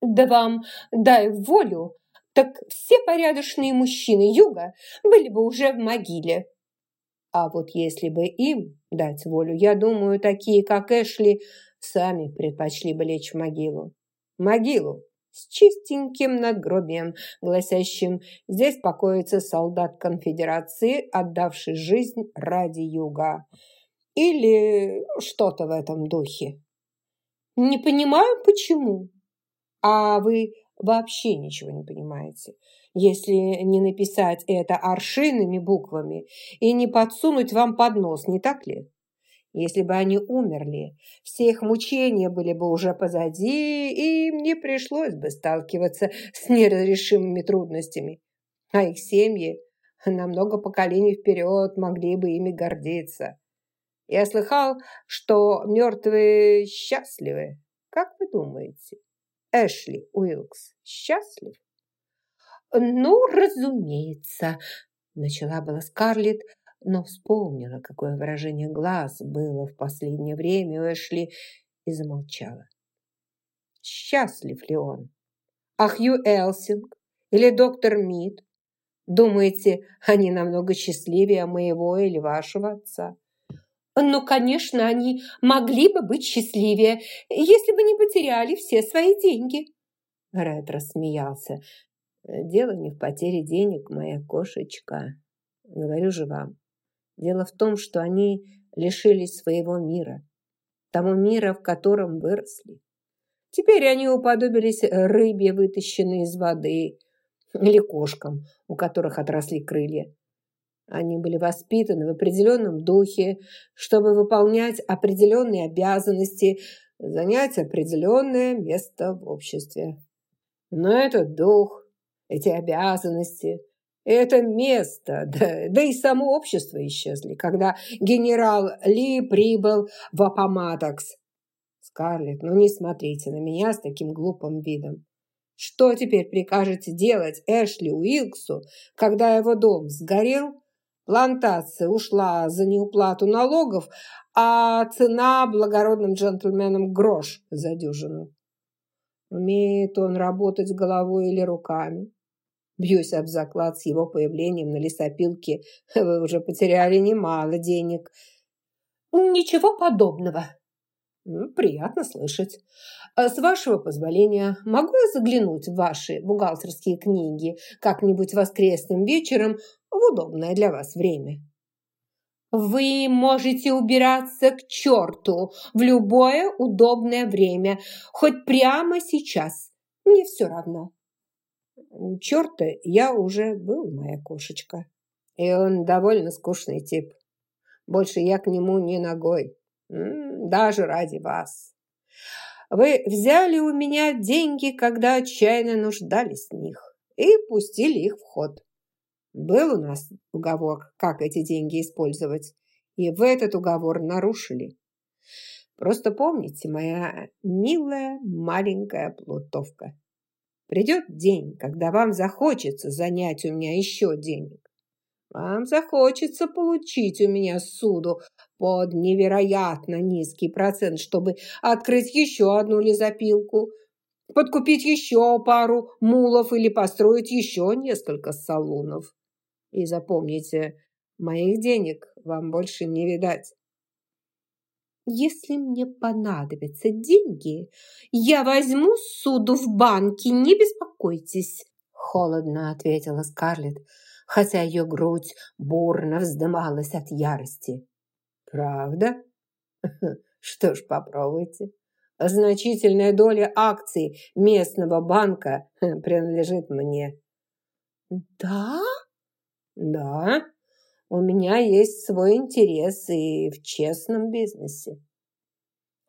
Да вам дай волю, так все порядочные мужчины юга были бы уже в могиле. А вот если бы им дать волю, я думаю, такие, как Эшли, сами предпочли бы лечь в могилу. Могилу с чистеньким надгробием, гласящим «Здесь покоится солдат конфедерации, отдавший жизнь ради юга». Или что-то в этом духе. Не понимаю, почему. А вы вообще ничего не понимаете, если не написать это аршинными буквами и не подсунуть вам под нос, не так ли? Если бы они умерли, все их мучения были бы уже позади, и им не пришлось бы сталкиваться с неразрешимыми трудностями. А их семьи на много поколений вперед могли бы ими гордиться. Я слыхал, что мертвые счастливы. Как вы думаете, Эшли Уилкс счастлив? «Ну, разумеется», – начала была Скарлетт, но вспомнила, какое выражение глаз было в последнее время у Эшли, и замолчала. Счастлив ли он? А Хью Элсинг или доктор Мид? Думаете, они намного счастливее моего или вашего отца? Ну, конечно, они могли бы быть счастливее, если бы не потеряли все свои деньги. Ред рассмеялся. Дело не в потере денег, моя кошечка. Говорю же вам, Дело в том, что они лишились своего мира, того мира, в котором выросли. Теперь они уподобились рыбе, вытащенной из воды, или кошкам, у которых отросли крылья. Они были воспитаны в определенном духе, чтобы выполнять определенные обязанности, занять определенное место в обществе. Но этот дух, эти обязанности, это место, да, да и само общество исчезли, когда генерал Ли прибыл в Апоматокс. Скарлетт, ну не смотрите на меня с таким глупым видом. Что теперь прикажете делать Эшли Уилксу, когда его дом сгорел, плантация ушла за неуплату налогов, а цена благородным джентльменам грош за дюжину? Умеет он работать головой или руками? Бьюсь об заклад с его появлением на лесопилке. Вы уже потеряли немало денег. Ничего подобного. Ну, приятно слышать. А с вашего позволения, могу я заглянуть в ваши бухгалтерские книги как-нибудь воскресным вечером в удобное для вас время? Вы можете убираться к черту в любое удобное время, хоть прямо сейчас. Мне все равно. Черта я уже был, моя кошечка. И он довольно скучный тип. Больше я к нему не ногой. Даже ради вас. Вы взяли у меня деньги, когда отчаянно нуждались в них, и пустили их в ход. Был у нас уговор, как эти деньги использовать, и в этот уговор нарушили. Просто помните, моя милая маленькая плутовка. Придет день, когда вам захочется занять у меня еще денег. Вам захочется получить у меня суду под невероятно низкий процент, чтобы открыть еще одну лизопилку, подкупить еще пару мулов или построить еще несколько салунов. И запомните, моих денег вам больше не видать. Если мне понадобятся деньги, я возьму суду в банке, не беспокойтесь, холодно ответила Скарлетт, хотя ее грудь бурно вздымалась от ярости. Правда? Что ж, попробуйте. Значительная доля акций местного банка принадлежит мне. Да? Да. У меня есть свой интерес и в честном бизнесе.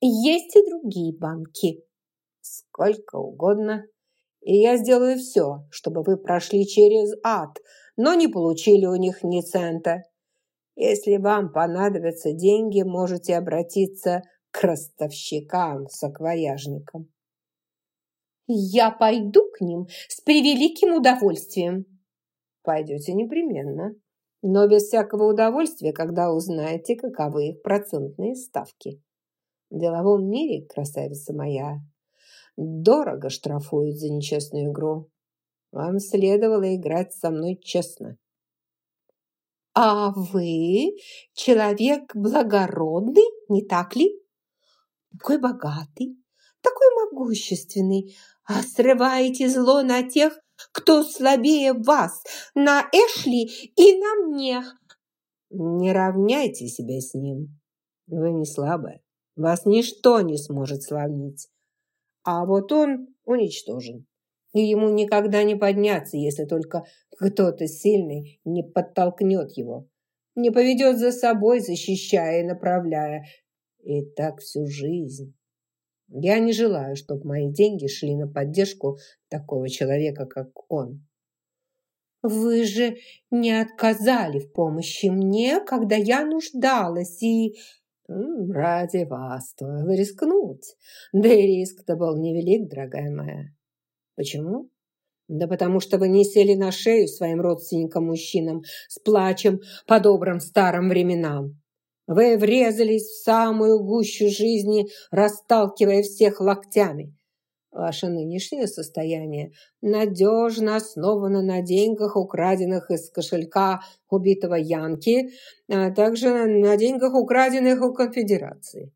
Есть и другие банки. Сколько угодно. И я сделаю все, чтобы вы прошли через ад, но не получили у них ни цента. Если вам понадобятся деньги, можете обратиться к ростовщикам-саквояжникам. Я пойду к ним с превеликим удовольствием. Пойдете непременно но без всякого удовольствия, когда узнаете, каковы их процентные ставки. В деловом мире, красавица моя, дорого штрафуют за нечестную игру. Вам следовало играть со мной честно. А вы человек благородный, не так ли? Такой богатый, такой могущественный, а срываете зло на тех, кто слабее вас, на Эшли и на мне. Не равняйте себя с ним. Вы не слабая. Вас ничто не сможет сломить. А вот он уничтожен. И ему никогда не подняться, если только кто-то сильный не подтолкнет его. Не поведет за собой, защищая и направляя. И так всю жизнь. Я не желаю, чтобы мои деньги шли на поддержку такого человека, как он. Вы же не отказали в помощи мне, когда я нуждалась, и... Ради вас стоило рискнуть. Да и риск-то был невелик, дорогая моя. Почему? Да потому что вы не сели на шею своим родственникам-мужчинам с плачем по добрым старым временам. Вы врезались в самую гущу жизни, расталкивая всех локтями. Ваше нынешнее состояние надежно основано на деньгах, украденных из кошелька убитого Янки, а также на деньгах, украденных у конфедерации.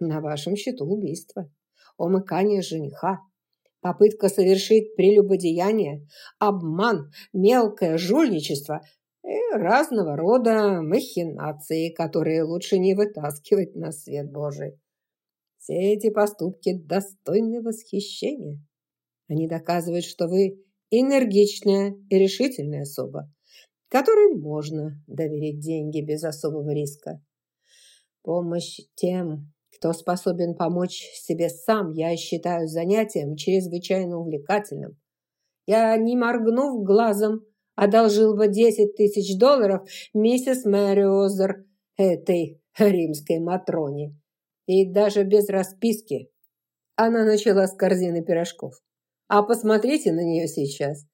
На вашем счету убийство, умыкание жениха, попытка совершить прелюбодеяние, обман, мелкое жульничество и разного рода махинации, которые лучше не вытаскивать на свет Божий. Все эти поступки достойны восхищения. Они доказывают, что вы энергичная и решительная особа, которой можно доверить деньги без особого риска. Помощь тем, кто способен помочь себе сам, я считаю занятием чрезвычайно увлекательным. Я, не моргнув глазом, одолжил бы 10 тысяч долларов миссис Мэри Озер, этой римской Матроне. И даже без расписки она начала с корзины пирожков. А посмотрите на нее сейчас.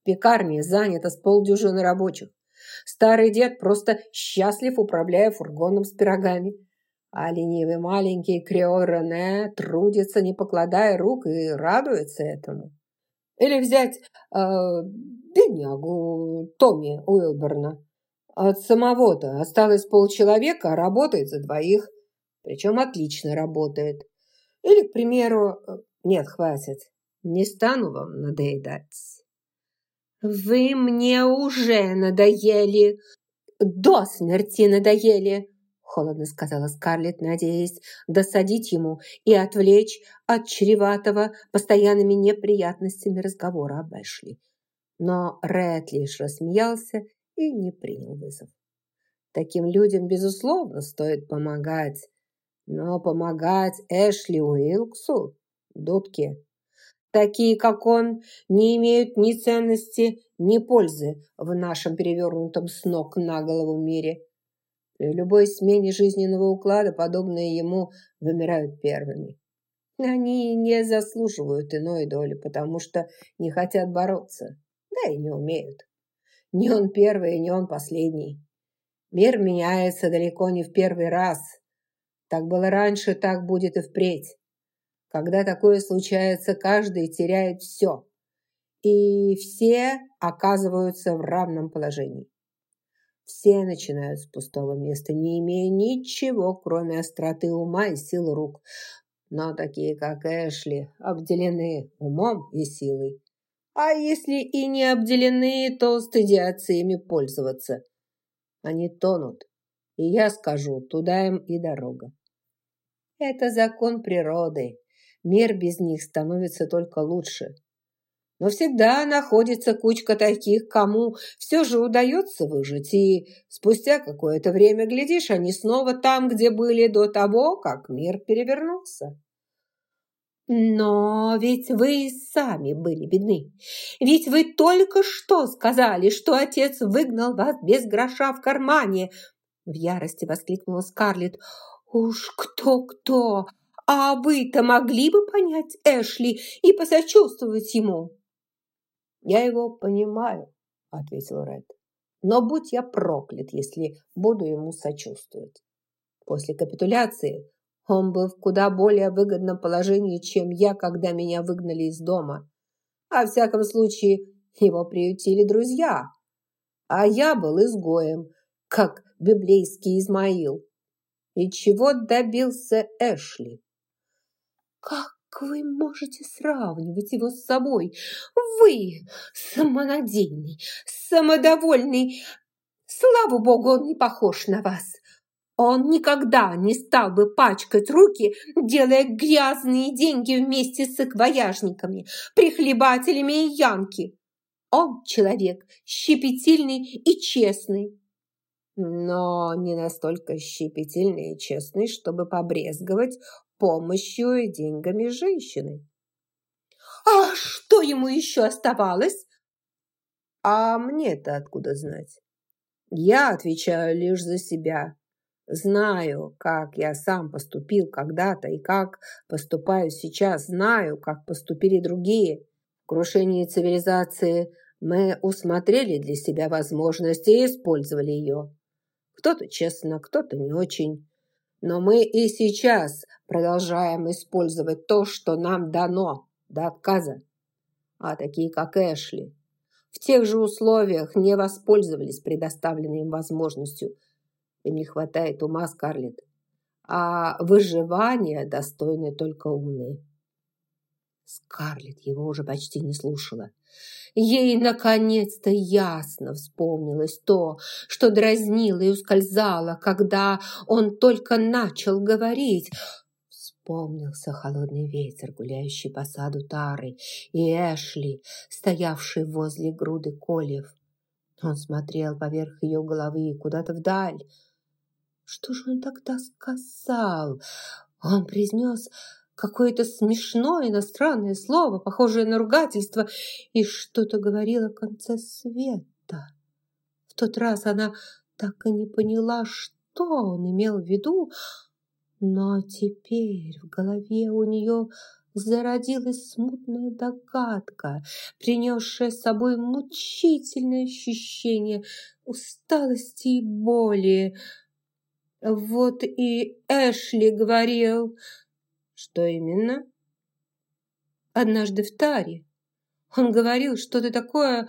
В пекарне занято с полдюжины рабочих. Старый дед просто счастлив, управляя фургоном с пирогами. А ленивый маленький креол Рене трудится, не покладая рук, и радуется этому. Или взять э, беднягу Томми Уилберна. От самого-то осталось полчеловека, а работает за двоих. Причем отлично работает. Или, к примеру... Э, нет, хватит. Не стану вам надоедать. Вы мне уже надоели. До смерти надоели холодно сказала Скарлетт, надеясь досадить ему и отвлечь от чреватого постоянными неприятностями разговора об Эшли. Но Ред лишь рассмеялся и не принял вызов. Таким людям, безусловно, стоит помогать, но помогать Эшли Уилксу, дудке, такие, как он, не имеют ни ценности, ни пользы в нашем перевернутом с ног на голову мире. При любой смене жизненного уклада подобные ему вымирают первыми. Они не заслуживают иной доли, потому что не хотят бороться, да и не умеют. Не он первый, не он последний. Мир меняется далеко не в первый раз. Так было раньше, так будет и впредь. Когда такое случается, каждый теряет все. И все оказываются в равном положении. Все начинают с пустого места, не имея ничего, кроме остроты ума и силы рук. Но такие, как Эшли, обделены умом и силой. А если и не обделены, то стыдятся ими пользоваться. Они тонут. И я скажу, туда им и дорога. Это закон природы. Мир без них становится только лучше. Но всегда находится кучка таких, кому все же удается выжить, и спустя какое-то время, глядишь, они снова там, где были до того, как мир перевернулся. Но ведь вы сами были бедны. Ведь вы только что сказали, что отец выгнал вас без гроша в кармане. В ярости воскликнула Скарлетт. Уж кто-кто, а вы-то могли бы понять Эшли и посочувствовать ему. «Я его понимаю», – ответил Ред. «Но будь я проклят, если буду ему сочувствовать. После капитуляции Он был в куда более выгодном положении, чем я, когда меня выгнали из дома. А в всяком случае, его приютили друзья. А я был изгоем, как библейский Измаил. И чего добился Эшли? Как вы можете сравнивать его с собой? Вы самонадеянный, самодовольный. Слава богу, он не похож на вас. Он никогда не стал бы пачкать руки, делая грязные деньги вместе с акваяжниками, прихлебателями и янки. Он человек щепетильный и честный. Но не настолько щепетильный и честный, чтобы побрезговать помощью и деньгами женщины. А что ему еще оставалось? А мне-то откуда знать? Я отвечаю лишь за себя. Знаю, как я сам поступил когда-то и как поступаю сейчас. Знаю, как поступили другие. В крушении цивилизации мы усмотрели для себя возможности и использовали ее. Кто-то честно, кто-то не очень. Но мы и сейчас продолжаем использовать то, что нам дано до отказа. А такие, как Эшли, в тех же условиях не воспользовались предоставленной им возможностью – им не хватает ума, Скарлетт. А выживания достойны только умные. Скарлетт его уже почти не слушала. Ей наконец-то ясно вспомнилось то, что дразнило и ускользало, когда он только начал говорить. Вспомнился холодный ветер, гуляющий по саду Тары, и Эшли, стоявший возле груды кольев. Он смотрел поверх ее головы куда-то вдаль, что же он тогда сказал? Он произнес какое-то смешное иностранное слово, похожее на ругательство, и что-то говорил о конце света. В тот раз она так и не поняла, что он имел в виду, но теперь в голове у нее зародилась смутная догадка, принесшая с собой мучительное ощущение усталости и боли. Вот и Эшли говорил. Что именно? Однажды в Таре. Он говорил что-то такое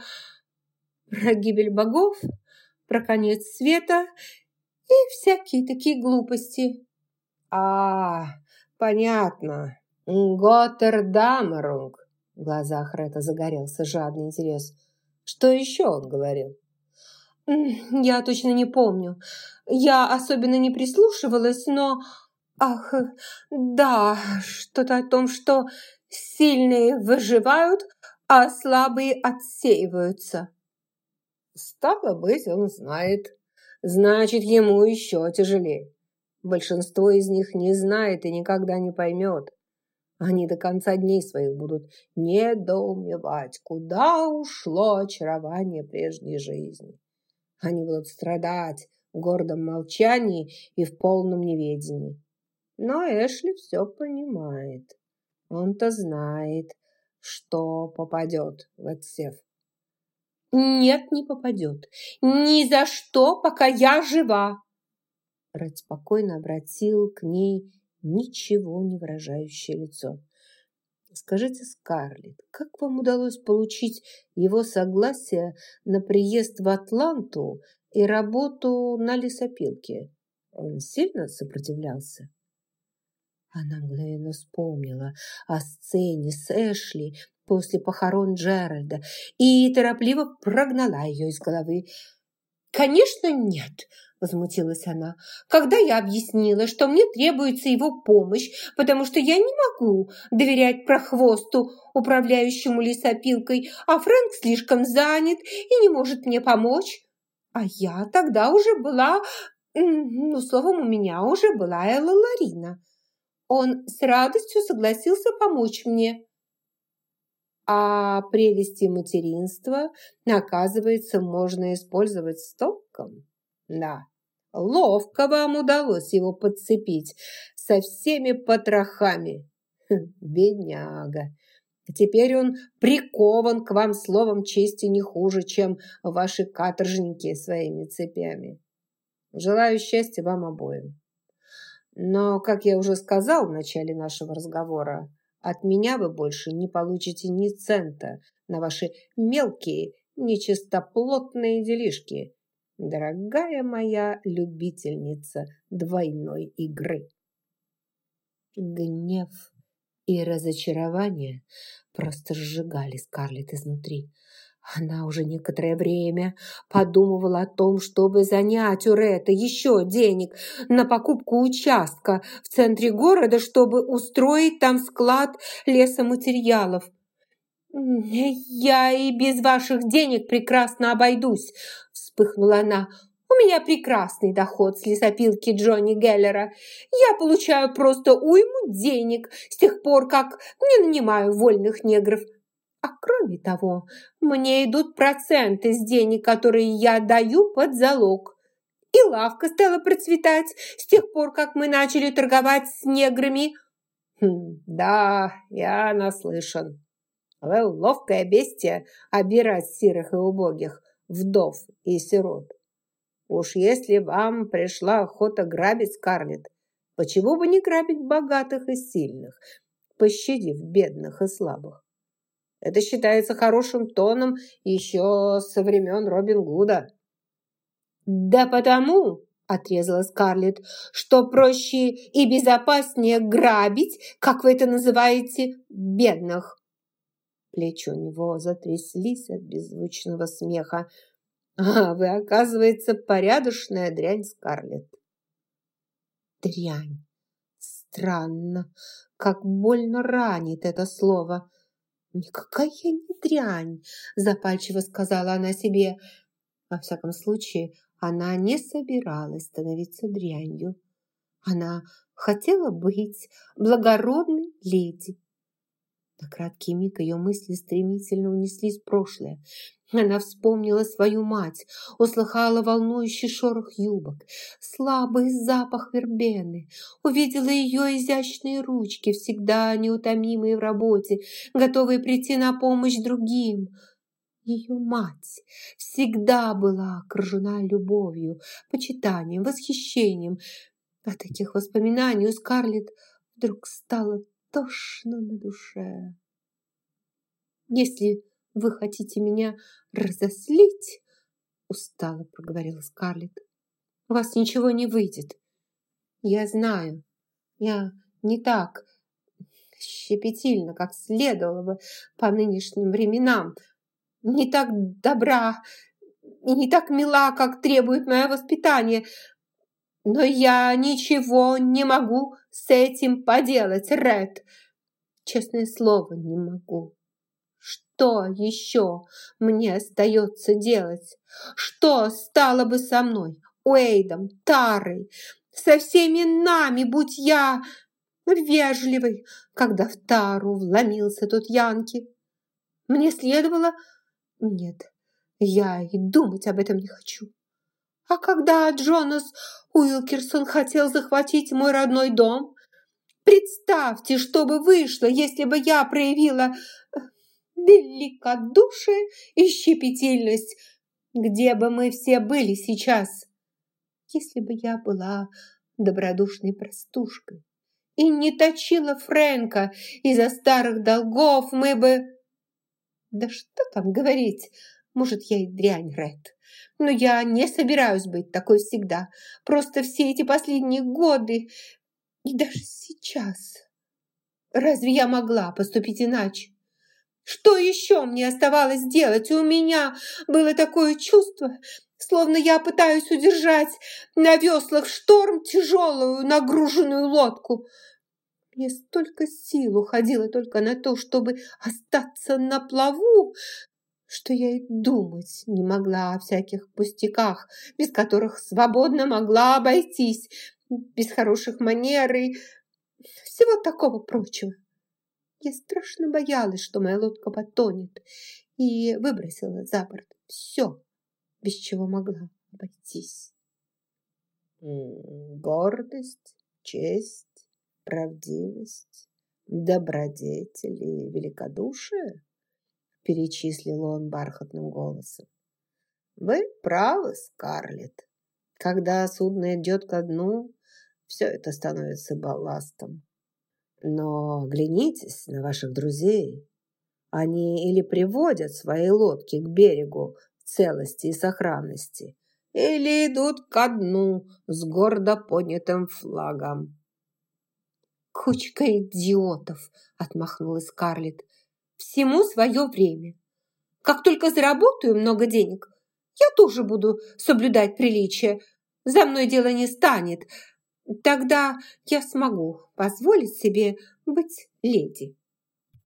про гибель богов, про конец света и всякие такие глупости. А, понятно. Готтердамерунг. В глазах Рета загорелся жадный интерес. Что еще он говорил? Я точно не помню. Я особенно не прислушивалась, но... Ах, да, что-то о том, что сильные выживают, а слабые отсеиваются. Стало быть, он знает. Значит, ему еще тяжелее. Большинство из них не знает и никогда не поймет. Они до конца дней своих будут недоумевать, куда ушло очарование прежней жизни. Они будут страдать в гордом молчании и в полном неведении. Но Эшли все понимает. Он-то знает, что попадет в отсев. «Нет, не попадет. Ни за что, пока я жива!» Ред спокойно обратил к ней ничего не выражающее лицо. Скажите, Скарлетт, как вам удалось получить его согласие на приезд в Атланту и работу на лесопилке? Он сильно сопротивлялся? Она мгновенно вспомнила о сцене с Эшли после похорон Джеральда и торопливо прогнала ее из головы. «Конечно, нет!» возмутилась она. «Когда я объяснила, что мне требуется его помощь, потому что я не могу доверять прохвосту, управляющему лесопилкой, а Фрэнк слишком занят и не может мне помочь. А я тогда уже была... Ну, словом, у меня уже была Элла Ларина. Он с радостью согласился помочь мне». А прелести материнства, оказывается, можно использовать с толком. Да, Ловко вам удалось его подцепить со всеми потрохами. Хм, бедняга. Теперь он прикован к вам словом чести не хуже, чем ваши каторжники своими цепями. Желаю счастья вам обоим. Но, как я уже сказал в начале нашего разговора, от меня вы больше не получите ни цента на ваши мелкие, нечистоплотные делишки, дорогая моя любительница двойной игры. Гнев и разочарование просто сжигали Скарлетт изнутри. Она уже некоторое время подумывала о том, чтобы занять у Ретта еще денег на покупку участка в центре города, чтобы устроить там склад лесоматериалов. «Я и без ваших денег прекрасно обойдусь», – вспыхнула она. «У меня прекрасный доход с лесопилки Джонни Геллера. Я получаю просто уйму денег с тех пор, как не нанимаю вольных негров. А кроме того, мне идут проценты с денег, которые я даю под залог. И лавка стала процветать с тех пор, как мы начали торговать с неграми. Хм, да, я наслышан. Вы ловкое бестия обирать сирых и убогих, вдов и сирот. Уж если вам пришла охота грабить Скарлетт, почему бы не грабить богатых и сильных, пощадив бедных и слабых? Это считается хорошим тоном еще со времен Робин Гуда». «Да потому», – отрезала Скарлетт, «что проще и безопаснее грабить, как вы это называете, бедных». Плечи у него затряслись от беззвучного смеха. «А вы, оказывается, порядочная дрянь, Скарлетт». «Дрянь. Странно, как больно ранит это слово». «Никакая не дрянь!» – запальчиво сказала она себе. Во всяком случае, она не собиралась становиться дрянью. Она хотела быть благородной леди. На краткий миг ее мысли стремительно унеслись в прошлое. Она вспомнила свою мать, услыхала волнующий шорох юбок, слабый запах вербены, увидела ее изящные ручки, всегда неутомимые в работе, готовые прийти на помощь другим. Ее мать всегда была окружена любовью, почитанием, восхищением. От таких воспоминаний у Скарлетт вдруг стало тошно на душе. Если вы хотите меня разослить?» Устало проговорила Скарлетт. «У вас ничего не выйдет. Я знаю, я не так щепетильно, как следовало бы по нынешним временам, не так добра и не так мила, как требует мое воспитание, но я ничего не могу с этим поделать, Ред. Честное слово, не могу. Что еще мне остается делать? Что стало бы со мной, Уэйдом, Тарой, со всеми нами, будь я вежливой, когда в Тару вломился тот Янки? Мне следовало... Нет, я и думать об этом не хочу. А когда Джонас Уилкерсон хотел захватить мой родной дом, представьте, что бы вышло, если бы я проявила великодушие и щепетильность, где бы мы все были сейчас, если бы я была добродушной простушкой и не точила Фрэнка из-за старых долгов, мы бы... Да что там говорить, может, я и дрянь, Ред, но я не собираюсь быть такой всегда. Просто все эти последние годы и даже сейчас... Разве я могла поступить иначе? Что еще мне оставалось делать? У меня было такое чувство, словно я пытаюсь удержать на веслах шторм тяжелую нагруженную лодку. Мне столько сил уходило только на то, чтобы остаться на плаву, что я и думать не могла о всяких пустяках, без которых свободно могла обойтись, без хороших манер и всего такого прочего. Я страшно боялась, что моя лодка потонет, и выбросила за борт все, без чего могла обойтись. Гордость, честь, правдивость, добродетель и великодушие, перечислил он бархатным голосом. Вы правы, Скарлетт. Когда судно идет ко дну, все это становится балластом. Но глянитесь на ваших друзей. Они или приводят свои лодки к берегу в целости и сохранности, или идут ко дну с гордо поднятым флагом. «Кучка идиотов!» – отмахнулась Скарлетт. «Всему свое время. Как только заработаю много денег, я тоже буду соблюдать приличие. За мной дело не станет. Тогда я смогу позволить себе быть леди».